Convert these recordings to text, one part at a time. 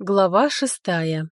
Глава шестая.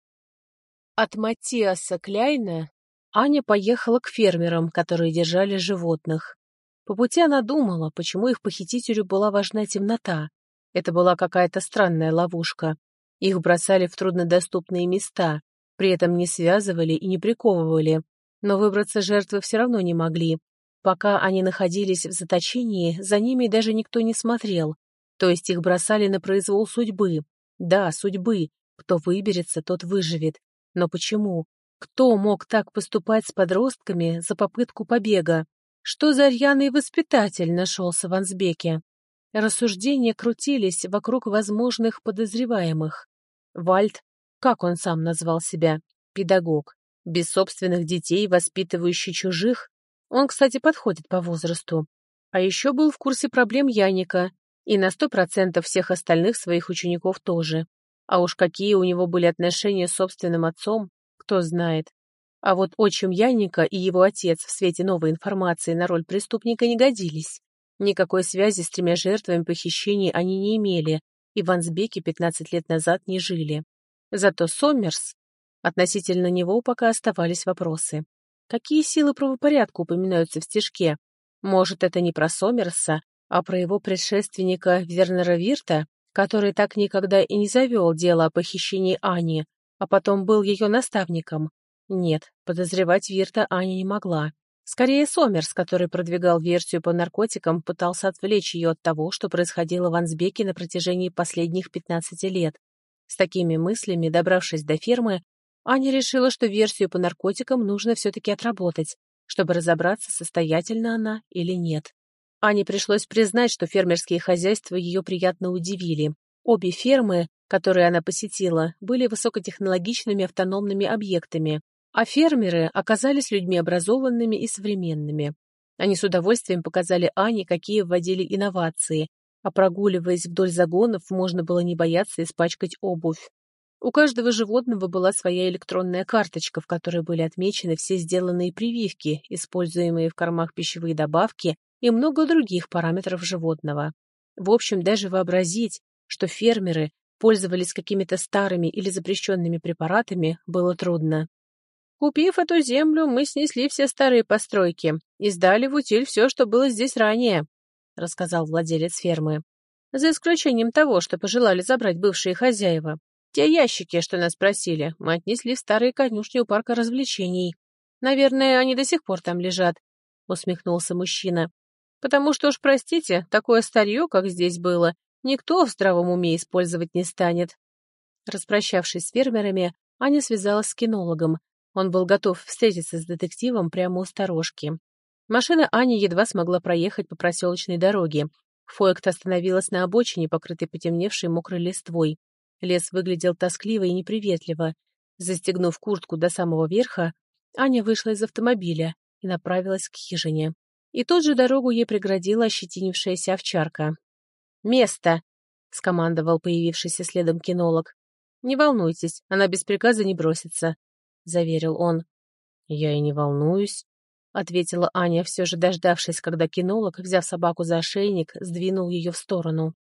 От Матиаса Кляйна Аня поехала к фермерам, которые держали животных. По пути она думала, почему их похитителю была важна темнота. Это была какая-то странная ловушка. Их бросали в труднодоступные места, при этом не связывали и не приковывали. Но выбраться жертвы все равно не могли. Пока они находились в заточении, за ними даже никто не смотрел. То есть их бросали на произвол судьбы. Да, судьбы. Кто выберется, тот выживет. Но почему? Кто мог так поступать с подростками за попытку побега? Что за рьяный воспитатель нашелся в Ансбеке? Рассуждения крутились вокруг возможных подозреваемых. Вальд, как он сам назвал себя, педагог, без собственных детей, воспитывающий чужих. Он, кстати, подходит по возрасту. А еще был в курсе проблем Яника и на сто процентов всех остальных своих учеников тоже. А уж какие у него были отношения с собственным отцом, кто знает. А вот отчим Яника и его отец в свете новой информации на роль преступника не годились. Никакой связи с тремя жертвами похищений они не имели, и в Ансбеке 15 лет назад не жили. Зато Сомерс, относительно него пока оставались вопросы. Какие силы правопорядка упоминаются в стишке? Может, это не про Сомерса, а про его предшественника Вернера Вирта, который так никогда и не завел дело о похищении Ани, а потом был ее наставником. Нет, подозревать Вирта Аня не могла. Скорее, Сомерс, который продвигал версию по наркотикам, пытался отвлечь ее от того, что происходило в Ансбеке на протяжении последних 15 лет. С такими мыслями, добравшись до фермы, Аня решила, что версию по наркотикам нужно все-таки отработать, чтобы разобраться, состоятельна она или нет. Ане пришлось признать, что фермерские хозяйства ее приятно удивили. Обе фермы, которые она посетила, были высокотехнологичными автономными объектами, а фермеры оказались людьми образованными и современными. Они с удовольствием показали Ане, какие вводили инновации, а прогуливаясь вдоль загонов, можно было не бояться испачкать обувь. У каждого животного была своя электронная карточка, в которой были отмечены все сделанные прививки, используемые в кормах пищевые добавки и много других параметров животного. В общем, даже вообразить, что фермеры пользовались какими-то старыми или запрещенными препаратами, было трудно. Купив эту землю, мы снесли все старые постройки и сдали в утиль все, что было здесь ранее, — рассказал владелец фермы. За исключением того, что пожелали забрать бывшие хозяева. Те ящики, что нас просили, мы отнесли в старые конюшни у парка развлечений. Наверное, они до сих пор там лежат, — усмехнулся мужчина. Потому что уж, простите, такое старье, как здесь было, никто в здравом уме использовать не станет. Распрощавшись с фермерами, Аня связалась с кинологом. Он был готов встретиться с детективом прямо у сторожки. Машина Ани едва смогла проехать по проселочной дороге. Фоект остановилась на обочине, покрытой потемневшей мокрой листвой. Лес выглядел тоскливо и неприветливо. Застегнув куртку до самого верха, Аня вышла из автомобиля и направилась к хижине. И тут же дорогу ей преградила ощетинившаяся овчарка. «Место!» — скомандовал появившийся следом кинолог. «Не волнуйтесь, она без приказа не бросится», — заверил он. «Я и не волнуюсь», — ответила Аня, все же дождавшись, когда кинолог, взяв собаку за ошейник, сдвинул ее в сторону.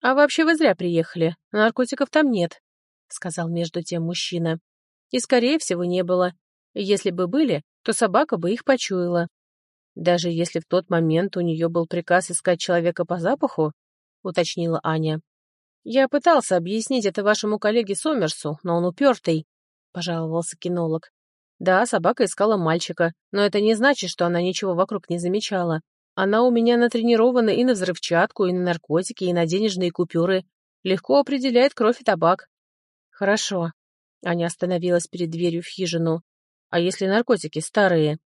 «А вообще вы зря приехали. Наркотиков там нет», — сказал между тем мужчина. «И, скорее всего, не было. Если бы были, то собака бы их почуяла. Даже если в тот момент у нее был приказ искать человека по запаху, уточнила Аня. Я пытался объяснить это вашему коллеге Сомерсу, но он упертый, пожаловался кинолог. Да, собака искала мальчика, но это не значит, что она ничего вокруг не замечала. Она у меня натренирована и на взрывчатку, и на наркотики, и на денежные купюры. Легко определяет кровь и табак. Хорошо. Аня остановилась перед дверью в хижину. А если наркотики старые?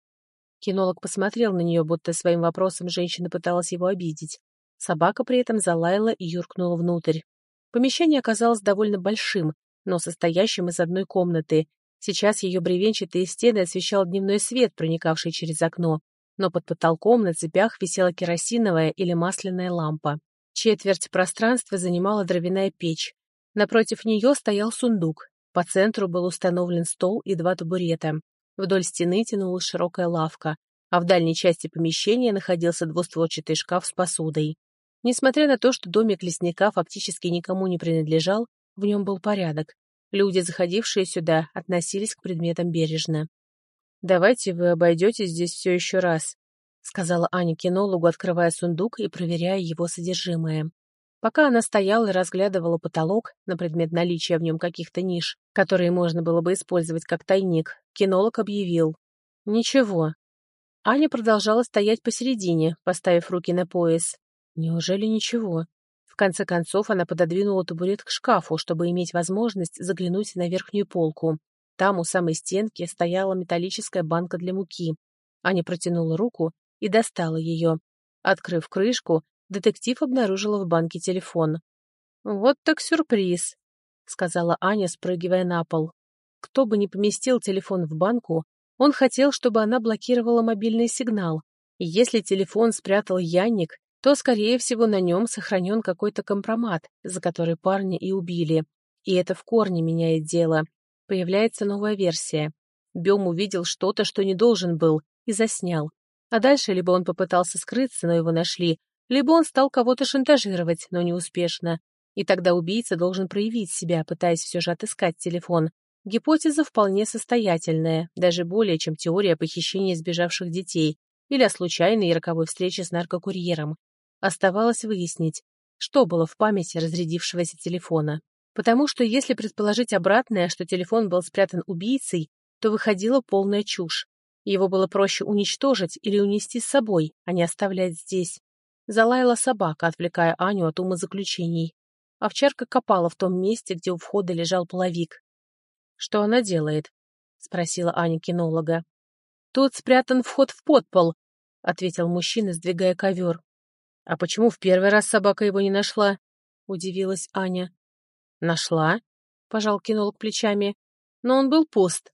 Кинолог посмотрел на нее, будто своим вопросом женщина пыталась его обидеть. Собака при этом залаяла и юркнула внутрь. Помещение оказалось довольно большим, но состоящим из одной комнаты. Сейчас ее бревенчатые стены освещал дневной свет, проникавший через окно, но под потолком на цепях висела керосиновая или масляная лампа. Четверть пространства занимала дровяная печь. Напротив нее стоял сундук. По центру был установлен стол и два табурета. Вдоль стены тянулась широкая лавка, а в дальней части помещения находился двустворчатый шкаф с посудой. Несмотря на то, что домик лесника фактически никому не принадлежал, в нем был порядок. Люди, заходившие сюда, относились к предметам бережно. «Давайте вы обойдете здесь все еще раз», — сказала Аня кинологу, открывая сундук и проверяя его содержимое. Пока она стояла и разглядывала потолок на предмет наличия в нем каких-то ниш, которые можно было бы использовать как тайник, кинолог объявил. «Ничего». Аня продолжала стоять посередине, поставив руки на пояс. Неужели ничего? В конце концов она пододвинула табурет к шкафу, чтобы иметь возможность заглянуть на верхнюю полку. Там у самой стенки стояла металлическая банка для муки. Аня протянула руку и достала ее. Открыв крышку, детектив обнаружила в банке телефон. «Вот так сюрприз», — сказала Аня, спрыгивая на пол. Кто бы ни поместил телефон в банку, он хотел, чтобы она блокировала мобильный сигнал. И если телефон спрятал Янник, то, скорее всего, на нем сохранен какой-то компромат, за который парня и убили. И это в корне меняет дело. Появляется новая версия. Бем увидел что-то, что не должен был, и заснял. А дальше либо он попытался скрыться, но его нашли, либо он стал кого-то шантажировать, но неуспешно. И тогда убийца должен проявить себя, пытаясь все же отыскать телефон. Гипотеза вполне состоятельная, даже более, чем теория похищения сбежавших детей или о случайной и роковой встрече с наркокурьером. Оставалось выяснить, что было в памяти разрядившегося телефона. Потому что если предположить обратное, что телефон был спрятан убийцей, то выходила полная чушь. Его было проще уничтожить или унести с собой, а не оставлять здесь. Залаяла собака, отвлекая Аню от умозаключений. Овчарка копала в том месте, где у входа лежал половик. «Что она делает?» — спросила Аня кинолога. «Тут спрятан вход в подпол», — ответил мужчина, сдвигая ковер. «А почему в первый раз собака его не нашла?» — удивилась Аня. «Нашла?» — пожал кинолог плечами. «Но он был пуст».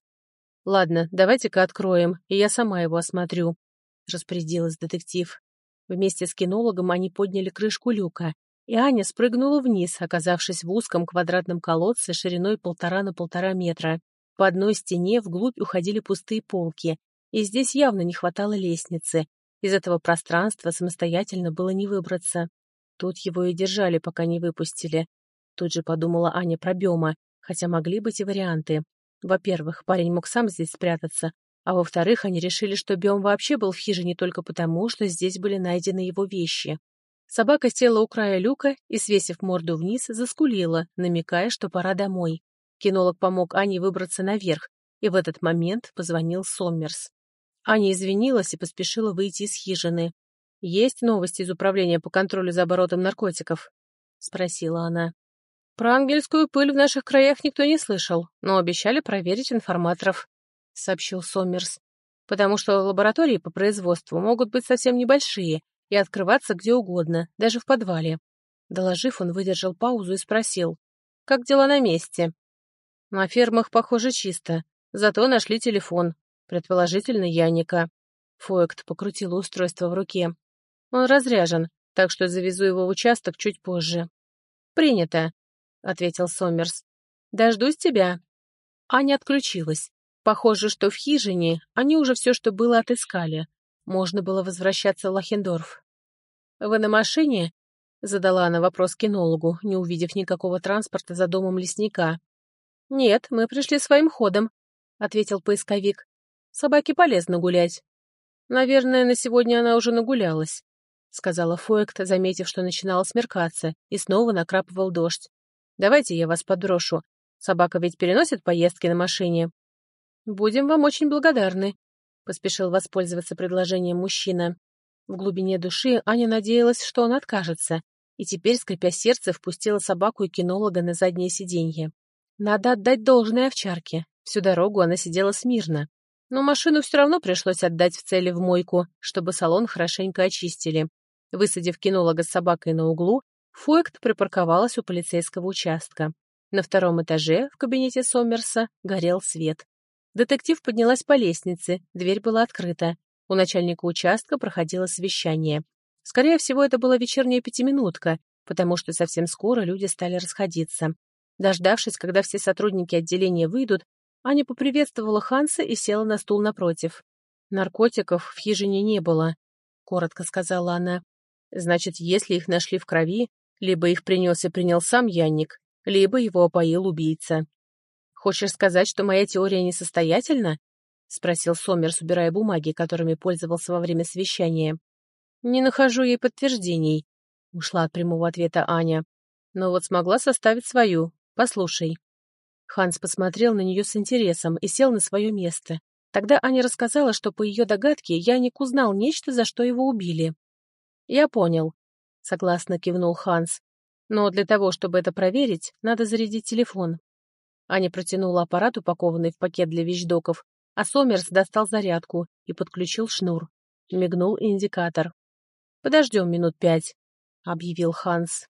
«Ладно, давайте-ка откроем, и я сама его осмотрю», — распорядилась детектив. Вместе с кинологом они подняли крышку люка, и Аня спрыгнула вниз, оказавшись в узком квадратном колодце шириной полтора на полтора метра. По одной стене вглубь уходили пустые полки, и здесь явно не хватало лестницы. Из этого пространства самостоятельно было не выбраться. Тут его и держали, пока не выпустили. Тут же подумала Аня про Бема, хотя могли быть и варианты. Во-первых, парень мог сам здесь спрятаться, а во-вторых, они решили, что Бем вообще был в хижине только потому, что здесь были найдены его вещи. Собака села у края люка и, свесив морду вниз, заскулила, намекая, что пора домой. Кинолог помог Ане выбраться наверх, и в этот момент позвонил Соммерс. Аня извинилась и поспешила выйти из хижины. «Есть новости из управления по контролю за оборотом наркотиков?» — спросила она. «Про ангельскую пыль в наших краях никто не слышал, но обещали проверить информаторов», — сообщил Сомерс. «Потому что лаборатории по производству могут быть совсем небольшие и открываться где угодно, даже в подвале». Доложив, он выдержал паузу и спросил, «Как дела на месте?» «На фермах, похоже, чисто. Зато нашли телефон. Предположительно, Яника». Фоект покрутил устройство в руке. «Он разряжен, так что завезу его в участок чуть позже». «Принято», — ответил Сомерс. «Дождусь тебя». Аня отключилась. Похоже, что в хижине они уже все, что было, отыскали. Можно было возвращаться в Лохендорф. «Вы на машине?» — задала она вопрос кинологу, не увидев никакого транспорта за домом лесника. «Нет, мы пришли своим ходом», — ответил поисковик. «Собаке полезно гулять». «Наверное, на сегодня она уже нагулялась», — сказала Фоект, заметив, что начинало смеркаться, и снова накрапывал дождь. «Давайте я вас подброшу. Собака ведь переносит поездки на машине?» «Будем вам очень благодарны», — поспешил воспользоваться предложением мужчина. В глубине души Аня надеялась, что он откажется, и теперь, скрипя сердце, впустила собаку и кинолога на заднее сиденье. Надо отдать должное овчарке. Всю дорогу она сидела смирно. Но машину все равно пришлось отдать в цели в мойку, чтобы салон хорошенько очистили. Высадив кинолога с собакой на углу, Фуэкт припарковалась у полицейского участка. На втором этаже, в кабинете Сомерса, горел свет. Детектив поднялась по лестнице, дверь была открыта. У начальника участка проходило совещание. Скорее всего, это была вечерняя пятиминутка, потому что совсем скоро люди стали расходиться. Дождавшись, когда все сотрудники отделения выйдут, Аня поприветствовала Ханса и села на стул напротив. «Наркотиков в хижине не было», — коротко сказала она. «Значит, если их нашли в крови, либо их принес и принял сам Янник, либо его опоил убийца. Хочешь сказать, что моя теория несостоятельна? спросил Сомерс, убирая бумаги, которыми пользовался во время совещания. Не нахожу ей подтверждений, ушла от прямого ответа Аня. Но вот смогла составить свою. Послушай. Ханс посмотрел на нее с интересом и сел на свое место. Тогда Аня рассказала, что по ее догадке Яник узнал нечто, за что его убили. «Я понял», — согласно кивнул Ханс. «Но для того, чтобы это проверить, надо зарядить телефон». Аня протянула аппарат, упакованный в пакет для вещдоков, а Сомерс достал зарядку и подключил шнур. Мигнул индикатор. «Подождем минут пять», — объявил Ханс.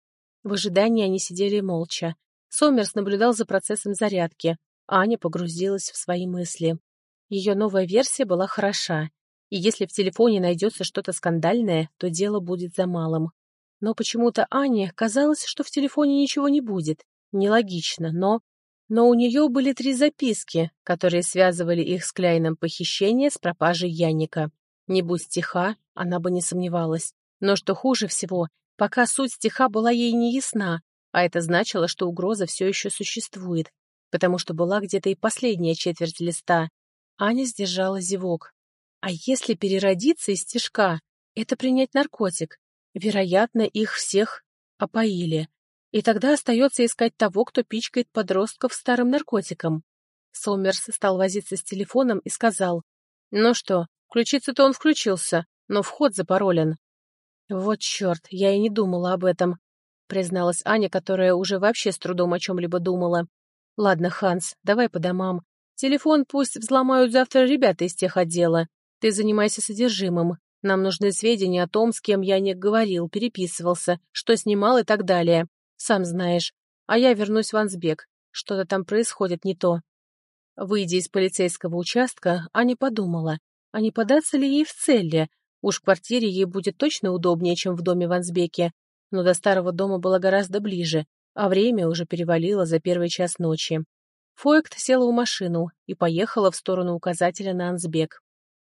В ожидании они сидели молча. Сомерс наблюдал за процессом зарядки, а Аня погрузилась в свои мысли. Ее новая версия была хороша, и если в телефоне найдется что-то скандальное, то дело будет за малым. Но почему-то Ане казалось, что в телефоне ничего не будет. Нелогично, но... Но у нее были три записки, которые связывали их с Кляйном похищение с пропажей Яника. Не будь стиха, она бы не сомневалась. Но что хуже всего, пока суть стиха была ей не ясна, а это значило, что угроза все еще существует, потому что была где-то и последняя четверть листа. Аня сдержала зевок. А если переродиться из стишка, это принять наркотик. Вероятно, их всех опоили. И тогда остается искать того, кто пичкает подростков старым наркотиком. Сомерс стал возиться с телефоном и сказал, «Ну что, включиться-то он включился, но вход запаролен». «Вот черт, я и не думала об этом», — призналась Аня, которая уже вообще с трудом о чем-либо думала. «Ладно, Ханс, давай по домам. Телефон пусть взломают завтра ребята из тех отдела. Ты занимайся содержимым. Нам нужны сведения о том, с кем я не говорил, переписывался, что снимал и так далее сам знаешь. А я вернусь в Ансбек. Что-то там происходит не то. Выйдя из полицейского участка, Аня подумала, а не податься ли ей в Целле? Уж в квартире ей будет точно удобнее, чем в доме в Ансбеке. Но до старого дома было гораздо ближе, а время уже перевалило за первый час ночи. Фойкт села в машину и поехала в сторону указателя на Ансбек.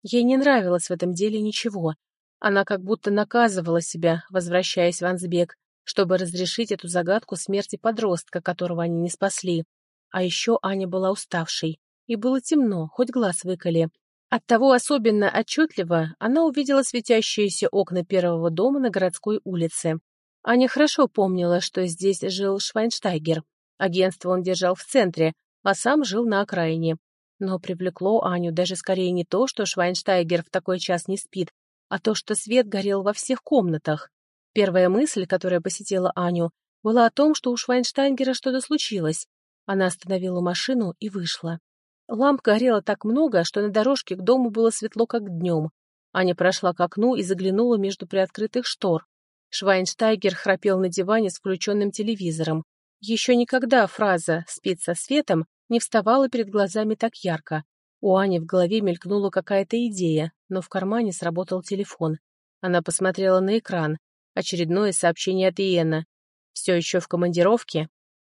Ей не нравилось в этом деле ничего. Она как будто наказывала себя, возвращаясь в Ансбек, чтобы разрешить эту загадку смерти подростка, которого они не спасли. А еще Аня была уставшей. И было темно, хоть глаз выколи. Оттого особенно отчетливо она увидела светящиеся окна первого дома на городской улице. Аня хорошо помнила, что здесь жил Швайнштайгер. Агентство он держал в центре, а сам жил на окраине. Но привлекло Аню даже скорее не то, что Швайнштайгер в такой час не спит, а то, что свет горел во всех комнатах. Первая мысль, которая посетила Аню, была о том, что у Швайнштайгера что-то случилось. Она остановила машину и вышла. Ламп горело так много, что на дорожке к дому было светло, как днем. Аня прошла к окну и заглянула между приоткрытых штор. Швайнштайгер храпел на диване с включенным телевизором. Еще никогда фраза «спит со светом» не вставала перед глазами так ярко. У Ани в голове мелькнула какая-то идея, но в кармане сработал телефон. Она посмотрела на экран. Очередное сообщение от Иена. «Все еще в командировке?»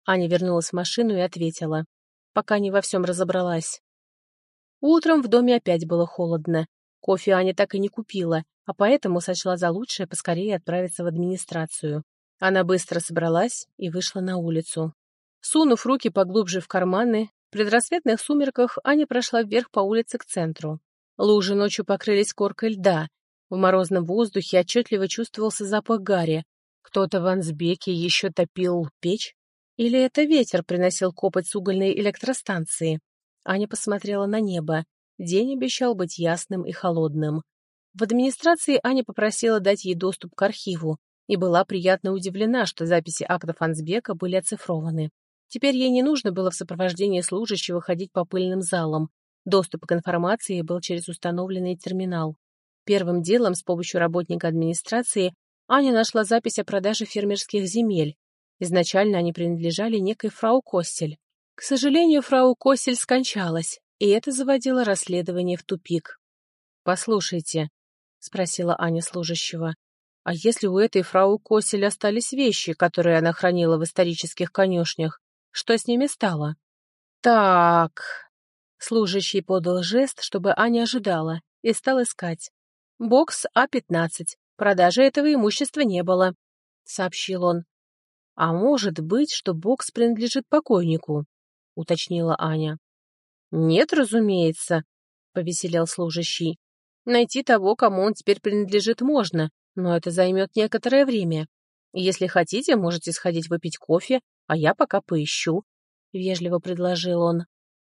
Аня вернулась в машину и ответила. Пока не во всем разобралась. Утром в доме опять было холодно. Кофе Аня так и не купила, а поэтому сочла за лучшее поскорее отправиться в администрацию. Она быстро собралась и вышла на улицу. Сунув руки поглубже в карманы, в предрассветных сумерках Аня прошла вверх по улице к центру. Лужи ночью покрылись коркой льда, в морозном воздухе отчетливо чувствовался запах гари. Кто-то в Ансбеке еще топил печь? Или это ветер приносил копоть с угольной электростанции? Аня посмотрела на небо. День обещал быть ясным и холодным. В администрации Аня попросила дать ей доступ к архиву и была приятно удивлена, что записи актов Ансбека были оцифрованы. Теперь ей не нужно было в сопровождении служащего ходить по пыльным залам. Доступ к информации был через установленный терминал. Первым делом с помощью работника администрации Аня нашла запись о продаже фермерских земель. Изначально они принадлежали некой фрау Костель. К сожалению, фрау Костель скончалась, и это заводило расследование в тупик. «Послушайте», — спросила Аня служащего, «а если у этой фрау Костель остались вещи, которые она хранила в исторических конюшнях, что с ними стало?» «Так...» Служащий подал жест, чтобы Аня ожидала, и стал искать. Бокс А-15. Продажи этого имущества не было», — сообщил он. «А может быть, что бокс принадлежит покойнику?» — уточнила Аня. «Нет, разумеется», — повеселел служащий. «Найти того, кому он теперь принадлежит, можно, но это займет некоторое время. Если хотите, можете сходить выпить кофе, а я пока поищу», — вежливо предложил он.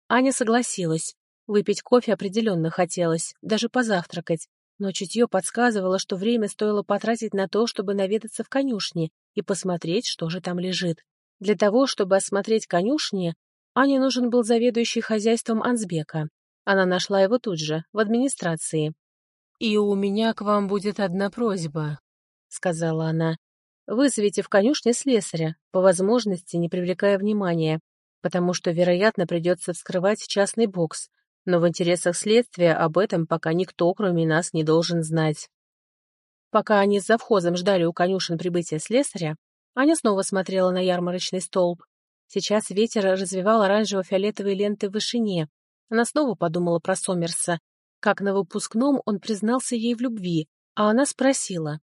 Аня согласилась. Выпить кофе определенно хотелось, даже позавтракать, но чутье подсказывало, что время стоило потратить на то, чтобы наведаться в конюшни и посмотреть, что же там лежит. Для того, чтобы осмотреть конюшни, Ане нужен был заведующий хозяйством Ансбека. Она нашла его тут же, в администрации. «И у меня к вам будет одна просьба», — сказала она. «Вызовите в конюшне слесаря, по возможности не привлекая внимания, потому что, вероятно, придется вскрывать частный бокс, но в интересах следствия об этом пока никто, кроме нас, не должен знать». Пока они с завхозом ждали у конюшен прибытия слесаря, Аня снова смотрела на ярмарочный столб. Сейчас ветер развивал оранжево-фиолетовые ленты в вышине. Она снова подумала про Сомерса. Как на выпускном он признался ей в любви, а она спросила,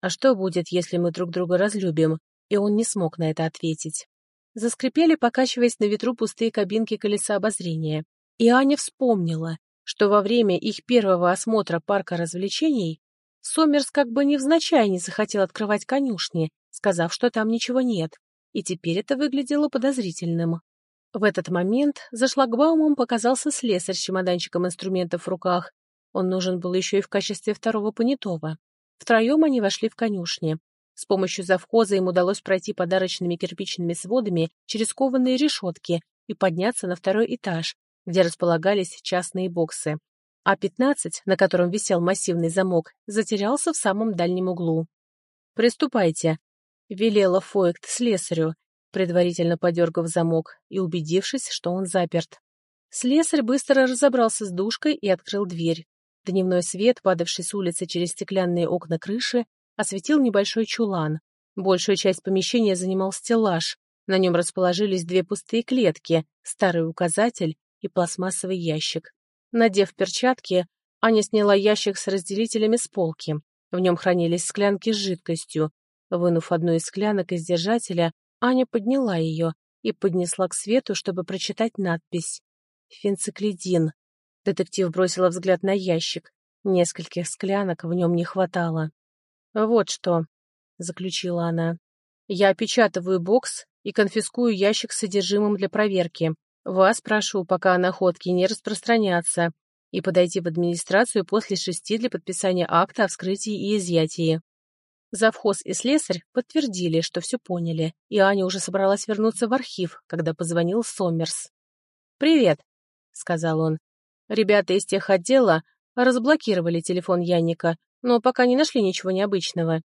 «А что будет, если мы друг друга разлюбим?» И он не смог на это ответить. Заскрипели, покачиваясь на ветру пустые кабинки колеса обозрения. И Аня вспомнила, что во время их первого осмотра парка развлечений Сомерс как бы невзначай не захотел открывать конюшни, сказав, что там ничего нет, и теперь это выглядело подозрительным. В этот момент за шлагбаумом показался слесарь с чемоданчиком инструментов в руках. Он нужен был еще и в качестве второго понятого. Втроем они вошли в конюшни. С помощью завхоза им удалось пройти подарочными кирпичными сводами через кованые решетки и подняться на второй этаж, где располагались частные боксы. А 15, на котором висел массивный замок, затерялся в самом дальнем углу. «Приступайте», — велела Фоект слесарю, предварительно подергав замок и убедившись, что он заперт. Слесарь быстро разобрался с душкой и открыл дверь. Дневной свет, падавший с улицы через стеклянные окна крыши, осветил небольшой чулан. Большую часть помещения занимал стеллаж. На нем расположились две пустые клетки, старый указатель и пластмассовый ящик. Надев перчатки, Аня сняла ящик с разделителями с полки. В нем хранились склянки с жидкостью, Вынув одну из склянок из держателя, Аня подняла ее и поднесла к свету, чтобы прочитать надпись. «Фенциклидин». Детектив бросила взгляд на ящик. Нескольких склянок в нем не хватало. «Вот что», — заключила она. «Я опечатываю бокс и конфискую ящик с содержимым для проверки. Вас прошу, пока о находке не распространяться, и подойти в администрацию после шести для подписания акта о вскрытии и изъятии. Завхоз и слесарь подтвердили, что все поняли, и Аня уже собралась вернуться в архив, когда позвонил Сомерс. «Привет», — сказал он. «Ребята из тех отдела разблокировали телефон Янника, но пока не нашли ничего необычного».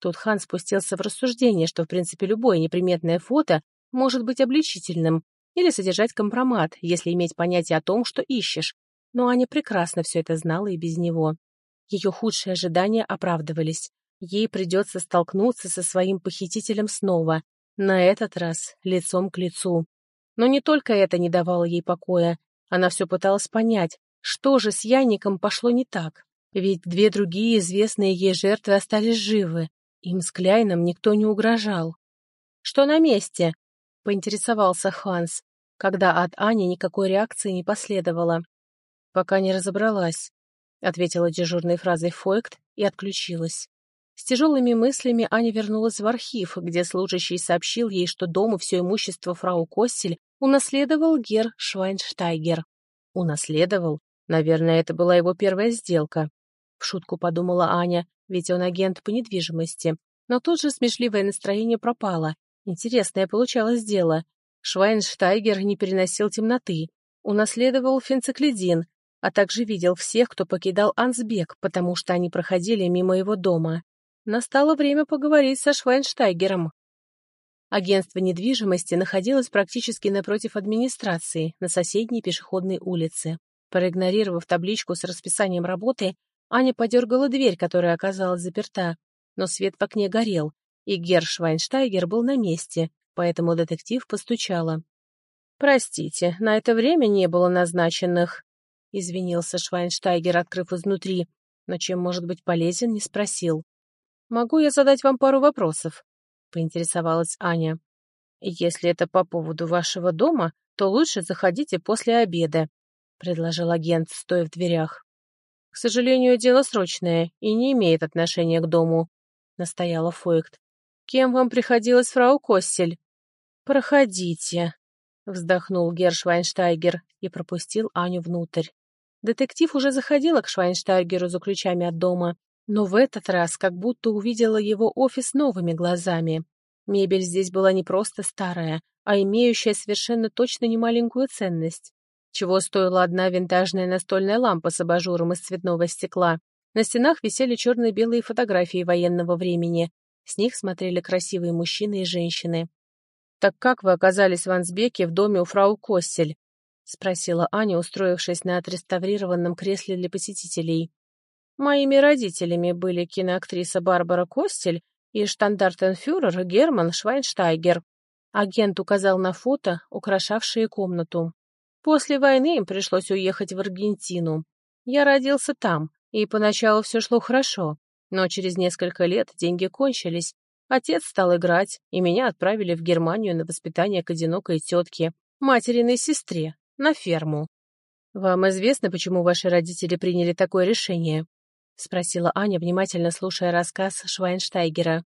Тут Хан спустился в рассуждение, что, в принципе, любое неприметное фото может быть обличительным или содержать компромат, если иметь понятие о том, что ищешь. Но Аня прекрасно все это знала и без него. Ее худшие ожидания оправдывались. Ей придется столкнуться со своим похитителем снова, на этот раз лицом к лицу. Но не только это не давало ей покоя. Она все пыталась понять, что же с Яником пошло не так. Ведь две другие известные ей жертвы остались живы. Им с Кляйном никто не угрожал. «Что на месте?» — поинтересовался Ханс, когда от Ани никакой реакции не последовало. «Пока не разобралась», — ответила дежурной фразой Фойкт и отключилась. С тяжелыми мыслями Аня вернулась в архив, где служащий сообщил ей, что дом и все имущество фрау Костель унаследовал Гер Швайнштайгер. Унаследовал? Наверное, это была его первая сделка. В шутку подумала Аня, ведь он агент по недвижимости. Но тут же смешливое настроение пропало. Интересное получалось дело. Швайнштайгер не переносил темноты. Унаследовал фенциклидин, а также видел всех, кто покидал Ансбек, потому что они проходили мимо его дома. Настало время поговорить со Швайнштайгером. Агентство недвижимости находилось практически напротив администрации, на соседней пешеходной улице. Проигнорировав табличку с расписанием работы, Аня подергала дверь, которая оказалась заперта, но свет в окне горел, и Герр Швайнштайгер был на месте, поэтому детектив постучала. «Простите, на это время не было назначенных», — извинился Швайнштайгер, открыв изнутри, но чем может быть полезен, не спросил. «Могу я задать вам пару вопросов?» — поинтересовалась Аня. «Если это по поводу вашего дома, то лучше заходите после обеда», — предложил агент, стоя в дверях. «К сожалению, дело срочное и не имеет отношения к дому», — настояла Фойкт. «Кем вам приходилось фрау Костель?» «Проходите», — вздохнул Герр Швайнштайгер и пропустил Аню внутрь. Детектив уже заходила к Швайнштайгеру за ключами от дома, но в этот раз как будто увидела его офис новыми глазами. Мебель здесь была не просто старая, а имеющая совершенно точно немаленькую ценность. Чего стоила одна винтажная настольная лампа с абажуром из цветного стекла. На стенах висели черно-белые фотографии военного времени. С них смотрели красивые мужчины и женщины. «Так как вы оказались в Ансбеке в доме у фрау Костель?» — спросила Аня, устроившись на отреставрированном кресле для посетителей. «Моими родителями были киноактриса Барбара Костель и штандартенфюрер Герман Швайнштайгер». Агент указал на фото, украшавшие комнату. После войны им пришлось уехать в Аргентину. Я родился там, и поначалу все шло хорошо, но через несколько лет деньги кончились, Отец стал играть, и меня отправили в Германию на воспитание к одинокой тетке, материной сестре, на ферму. «Вам известно, почему ваши родители приняли такое решение?» — спросила Аня, внимательно слушая рассказ Швайнштайгера.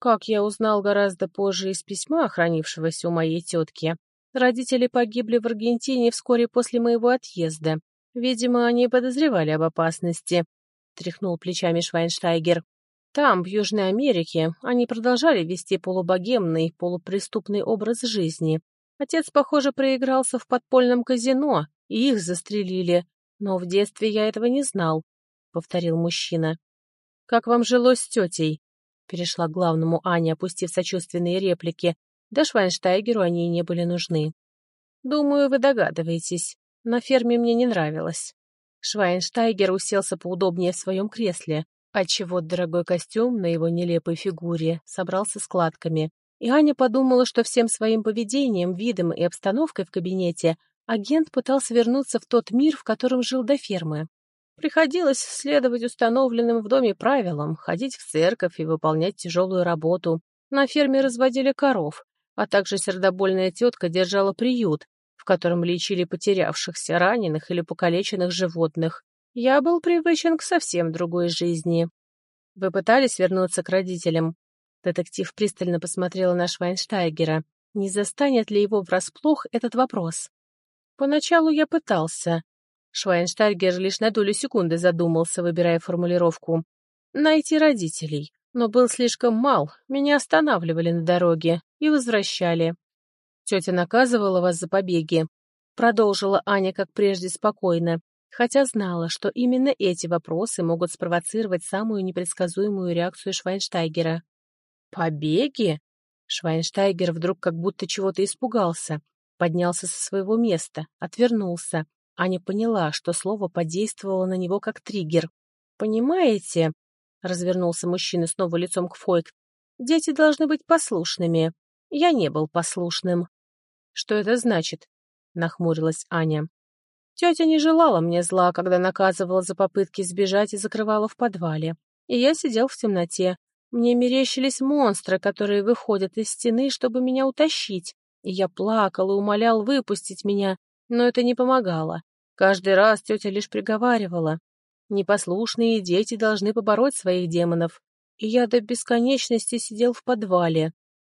«Как я узнал гораздо позже из письма, хранившегося у моей тетки, родители погибли в Аргентине вскоре после моего отъезда. Видимо, они подозревали об опасности», — тряхнул плечами Швайнштайгер. Там, в Южной Америке, они продолжали вести полубогемный, полупреступный образ жизни. Отец, похоже, проигрался в подпольном казино, и их застрелили. Но в детстве я этого не знал, — повторил мужчина. «Как вам жилось с тетей?» Перешла к главному Аня, опустив сочувственные реплики. Да Швайнштайгеру они и не были нужны. «Думаю, вы догадываетесь. На ферме мне не нравилось». Швайнштайгер уселся поудобнее в своем кресле отчего дорогой костюм на его нелепой фигуре собрался складками. И Аня подумала, что всем своим поведением, видом и обстановкой в кабинете агент пытался вернуться в тот мир, в котором жил до фермы. Приходилось следовать установленным в доме правилам, ходить в церковь и выполнять тяжелую работу. На ферме разводили коров, а также сердобольная тетка держала приют, в котором лечили потерявшихся, раненых или покалеченных животных. Я был привычен к совсем другой жизни. Вы пытались вернуться к родителям? Детектив пристально посмотрела на Швайнштайгера. Не застанет ли его врасплох этот вопрос? Поначалу я пытался. Швайнштайгер лишь на долю секунды задумался, выбирая формулировку. Найти родителей. Но был слишком мал, меня останавливали на дороге и возвращали. Тетя наказывала вас за побеги. Продолжила Аня, как прежде, спокойно хотя знала, что именно эти вопросы могут спровоцировать самую непредсказуемую реакцию Швайнштайгера. «Побеги?» Швайнштайгер вдруг как будто чего-то испугался, поднялся со своего места, отвернулся. Аня поняла, что слово подействовало на него как триггер. «Понимаете?» — развернулся мужчина снова лицом к Фойк. «Дети должны быть послушными. Я не был послушным». «Что это значит?» — нахмурилась Аня. Тетя не желала мне зла, когда наказывала за попытки сбежать и закрывала в подвале. И я сидел в темноте. Мне мерещились монстры, которые выходят из стены, чтобы меня утащить. И я плакал и умолял выпустить меня, но это не помогало. Каждый раз тетя лишь приговаривала. Непослушные дети должны побороть своих демонов. И я до бесконечности сидел в подвале.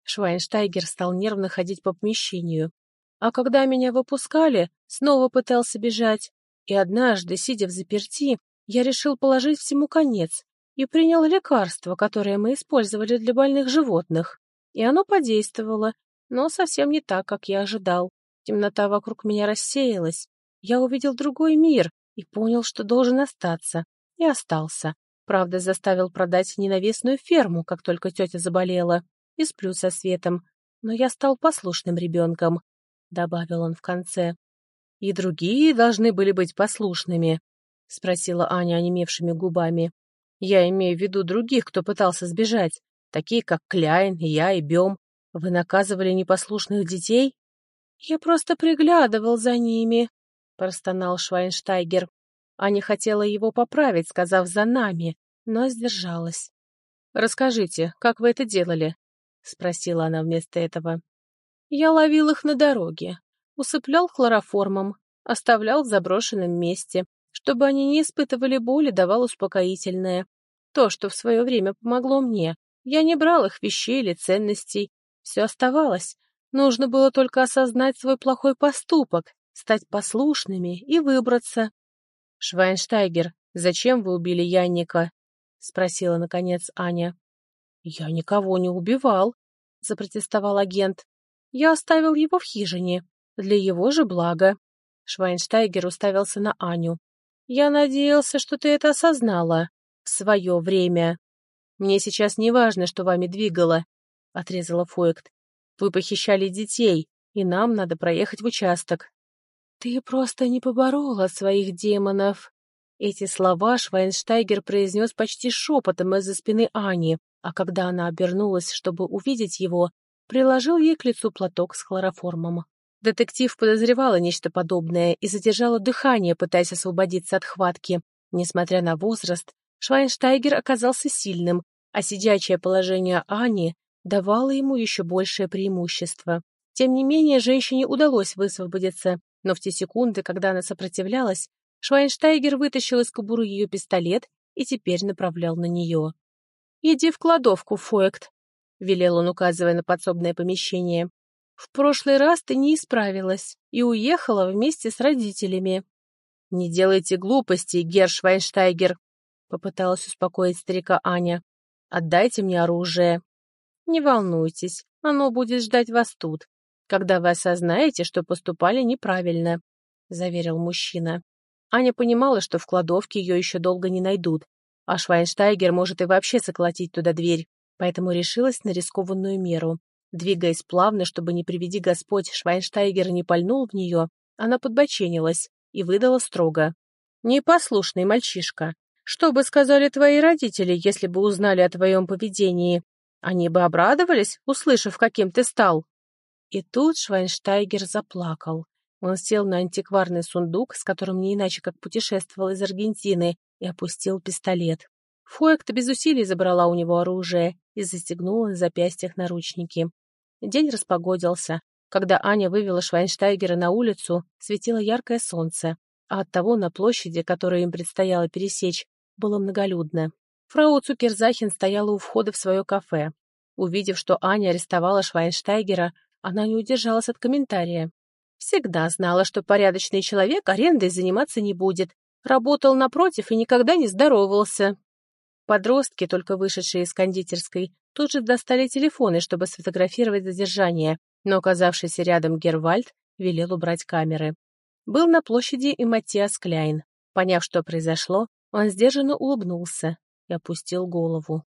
Швайнштайгер стал нервно ходить по помещению. А когда меня выпускали, снова пытался бежать. И однажды, сидя в заперти, я решил положить всему конец и принял лекарство, которое мы использовали для больных животных. И оно подействовало, но совсем не так, как я ожидал. Темнота вокруг меня рассеялась. Я увидел другой мир и понял, что должен остаться. И остался. Правда, заставил продать ненавистную ферму, как только тетя заболела, и сплю со светом. Но я стал послушным ребенком, — добавил он в конце. «И другие должны были быть послушными», — спросила Аня онемевшими губами. «Я имею в виду других, кто пытался сбежать, такие как Кляйн, я и Бем. Вы наказывали непослушных детей?» «Я просто приглядывал за ними», — простонал Швайнштайгер. Аня хотела его поправить, сказав «за нами», но сдержалась. «Расскажите, как вы это делали?» — спросила она вместо этого. Я ловил их на дороге. усыплял хлороформом, оставлял в заброшенном месте. Чтобы они не испытывали боли, давал успокоительное. То, что в свое время помогло мне. Я не брал их вещей или ценностей. Все оставалось. Нужно было только осознать свой плохой поступок, стать послушными и выбраться. «Швайнштайгер, зачем вы убили Янника?» — спросила, наконец, Аня. «Я никого не убивал», — запротестовал агент. «Я оставил его в хижине. Для его же блага». Швайнштайгер уставился на Аню. «Я надеялся, что ты это осознала. В свое время». «Мне сейчас не важно, что вами двигало», — отрезала Фойкт. «Вы похищали детей, и нам надо проехать в участок». «Ты просто не поборола своих демонов». Эти слова Швайнштайгер произнес почти шепотом из-за спины Ани, а когда она обернулась, чтобы увидеть его, приложил ей к лицу платок с хлороформом. Детектив подозревала нечто подобное и задержала дыхание, пытаясь освободиться от хватки. Несмотря на возраст, Швайнштайгер оказался сильным, а сидячее положение Ани давало ему еще большее преимущество. Тем не менее, женщине удалось высвободиться, но в те секунды, когда она сопротивлялась, Швайнштайгер вытащил из кобуры ее пистолет и теперь направлял на нее. «Иди в кладовку, Фоект», — велел он, указывая на подсобное помещение. «В прошлый раз ты не исправилась и уехала вместе с родителями». «Не делайте глупостей, Герр Швайнштайгер», — попыталась успокоить старика Аня. «Отдайте мне оружие». «Не волнуйтесь, оно будет ждать вас тут, когда вы осознаете, что поступали неправильно», — заверил мужчина. Аня понимала, что в кладовке ее еще долго не найдут, а Швайнштайгер может и вообще заколотить туда дверь, поэтому решилась на рискованную меру. Двигаясь плавно, чтобы не приведи Господь, Швайнштайгер не пальнул в нее, она подбоченилась и выдала строго. «Непослушный мальчишка, что бы сказали твои родители, если бы узнали о твоем поведении? Они бы обрадовались, услышав, каким ты стал?» И тут Швайнштайгер заплакал. Он сел на антикварный сундук, с которым не иначе как путешествовал из Аргентины, и опустил пистолет. Фуэкта без усилий забрала у него оружие и застегнула на запястьях наручники. День распогодился. Когда Аня вывела Швайнштайгера на улицу, светило яркое солнце, а оттого на площади, которую им предстояло пересечь, было многолюдно. Фрау Цукерзахин стояла у входа в свое кафе. Увидев, что Аня арестовала Швайнштайгера, она не удержалась от комментария. Всегда знала, что порядочный человек арендой заниматься не будет. Работал напротив и никогда не здоровался. Подростки, только вышедшие из кондитерской, тут же достали телефоны, чтобы сфотографировать задержание, но оказавшийся рядом Гервальд велел убрать камеры. Был на площади и Матиас Кляйн. Поняв, что произошло, он сдержанно улыбнулся и опустил голову.